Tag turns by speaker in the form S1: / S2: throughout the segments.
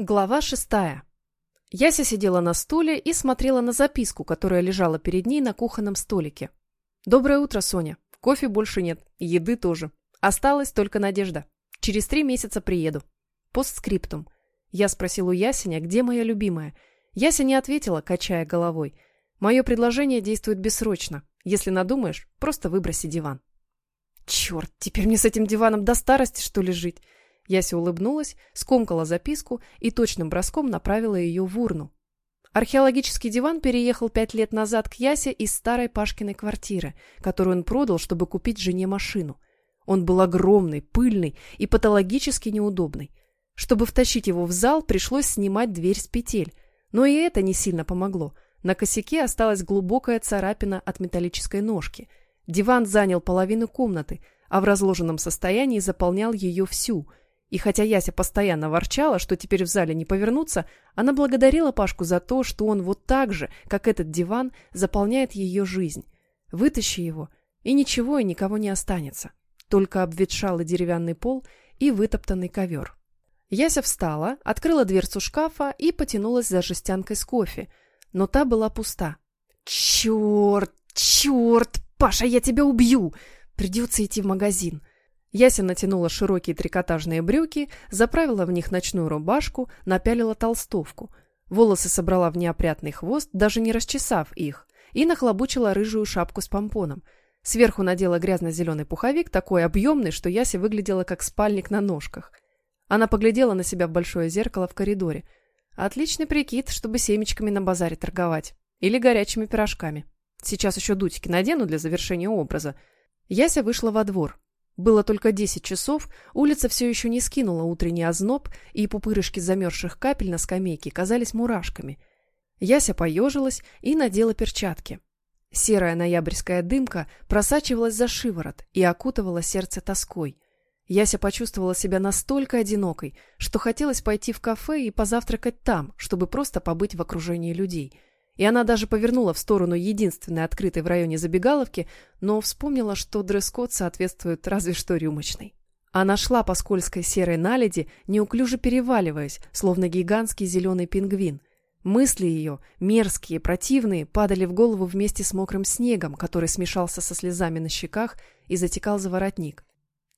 S1: Глава шестая. Яся сидела на стуле и смотрела на записку, которая лежала перед ней на кухонном столике. «Доброе утро, Соня. Кофе больше нет, еды тоже. Осталась только надежда. Через три месяца приеду. Постскриптум. Я спросил у Ясеня, где моя любимая. Яся не ответила, качая головой. Мое предложение действует бессрочно. Если надумаешь, просто выброси диван. Черт, теперь мне с этим диваном до старости, что ли, жить? Яся улыбнулась, скомкала записку и точным броском направила ее в урну. Археологический диван переехал пять лет назад к Ясе из старой Пашкиной квартиры, которую он продал, чтобы купить жене машину. Он был огромный, пыльный и патологически неудобный. Чтобы втащить его в зал, пришлось снимать дверь с петель. Но и это не сильно помогло. На косяке осталась глубокая царапина от металлической ножки. Диван занял половину комнаты, а в разложенном состоянии заполнял ее всю – и хотя Яся постоянно ворчала, что теперь в зале не повернуться, она благодарила Пашку за то, что он вот так же, как этот диван, заполняет ее жизнь. Вытащи его, и ничего и никого не останется. Только обветшалый деревянный пол и вытоптанный ковер. Яся встала, открыла дверцу шкафа и потянулась за жестянкой с кофе, но та была пуста. «Черт! Черт! Паша, я тебя убью! Придется идти в магазин!» Яся натянула широкие трикотажные брюки, заправила в них ночную рубашку, напялила толстовку. Волосы собрала в неопрятный хвост, даже не расчесав их, и нахлобучила рыжую шапку с помпоном. Сверху надела грязно-зеленый пуховик, такой объемный, что Яся выглядела как спальник на ножках. Она поглядела на себя в большое зеркало в коридоре. Отличный прикид, чтобы семечками на базаре торговать. Или горячими пирожками. Сейчас еще дутики надену для завершения образа. Яся вышла во двор. Было только десять часов, улица все еще не скинула утренний озноб, и пупырышки замерзших капель на скамейке казались мурашками. Яся поежилась и надела перчатки. Серая ноябрьская дымка просачивалась за шиворот и окутывала сердце тоской. Яся почувствовала себя настолько одинокой, что хотелось пойти в кафе и позавтракать там, чтобы просто побыть в окружении людей — и она даже повернула в сторону единственной открытой в районе забегаловки, но вспомнила, что дресс-код соответствует разве что рюмочной. Она шла по скользкой серой наледи, неуклюже переваливаясь, словно гигантский зеленый пингвин. Мысли ее, мерзкие, противные, падали в голову вместе с мокрым снегом, который смешался со слезами на щеках и затекал за воротник.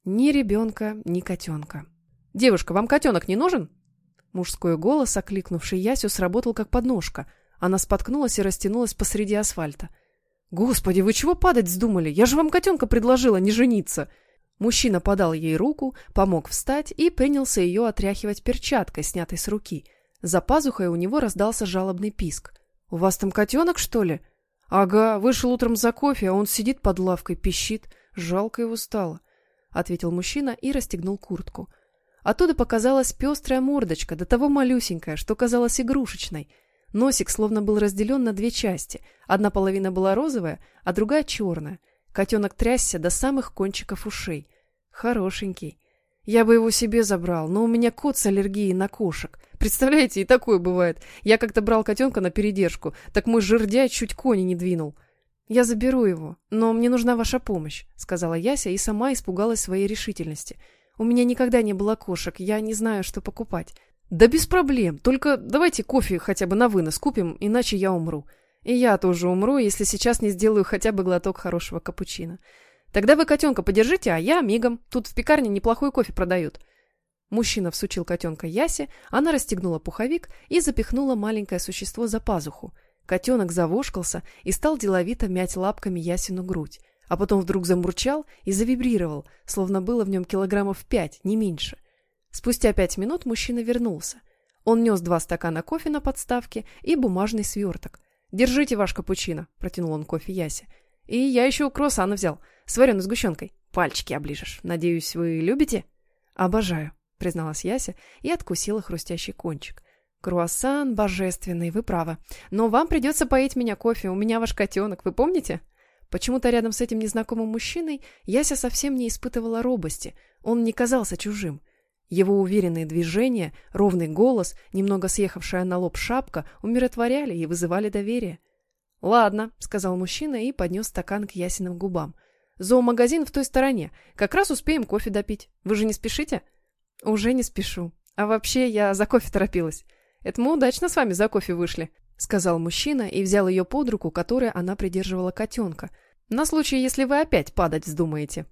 S1: Ни ребенка, ни котенка. «Девушка, вам котенок не нужен?» Мужской голос, окликнувший Ясю, сработал как подножка — она споткнулась и растянулась посреди асфальта. «Господи, вы чего падать вздумали? Я же вам котенка предложила не жениться!» Мужчина подал ей руку, помог встать и принялся ее отряхивать перчаткой, снятой с руки. За пазухой у него раздался жалобный писк. «У вас там котенок, что ли?» «Ага, вышел утром за кофе, а он сидит под лавкой, пищит. Жалко его стало», — ответил мужчина и расстегнул куртку. Оттуда показалась пестрая мордочка, до того малюсенькая, что казалась игрушечной — Носик словно был разделен на две части. Одна половина была розовая, а другая черная. Котенок трясся до самых кончиков ушей. Хорошенький. Я бы его себе забрал, но у меня кот с аллергией на кошек. Представляете, и такое бывает. Я как-то брал котенка на передержку, так мой жердяй чуть кони не двинул. «Я заберу его, но мне нужна ваша помощь», — сказала Яся и сама испугалась своей решительности. «У меня никогда не было кошек, я не знаю, что покупать. «Да без проблем. Только давайте кофе хотя бы на вынос купим, иначе я умру. И я тоже умру, если сейчас не сделаю хотя бы глоток хорошего капучино. Тогда вы котенка подержите, а я мигом. Тут в пекарне неплохой кофе продают». Мужчина всучил котенка Ясе, она расстегнула пуховик и запихнула маленькое существо за пазуху. Котенок завошкался и стал деловито мять лапками Ясину грудь, а потом вдруг замурчал и завибрировал, словно было в нем килограммов пять, не меньше — Спустя пять минут мужчина вернулся. Он нес два стакана кофе на подставке и бумажный сверток. «Держите ваш капучино», — протянул он кофе Ясе. «И я еще круассана взял, с вареной сгущенкой. Пальчики оближешь. Надеюсь, вы любите?» «Обожаю», — призналась Яся и откусила хрустящий кончик. «Круассан божественный, вы правы. Но вам придется поить меня кофе, у меня ваш котенок, вы помните?» Почему-то рядом с этим незнакомым мужчиной Яся совсем не испытывала робости. Он не казался чужим. Его уверенные движения, ровный голос, немного съехавшая на лоб шапка умиротворяли и вызывали доверие. «Ладно», — сказал мужчина и поднес стакан к Ясиным губам. «Зоомагазин в той стороне. Как раз успеем кофе допить. Вы же не спешите?» «Уже не спешу», — А вообще, я за кофе торопилась. Это мы удачно с вами за кофе вышли», — сказал мужчина и взял ее под руку, которой она придерживала котенка. «На случай, если вы опять падать вздумаете».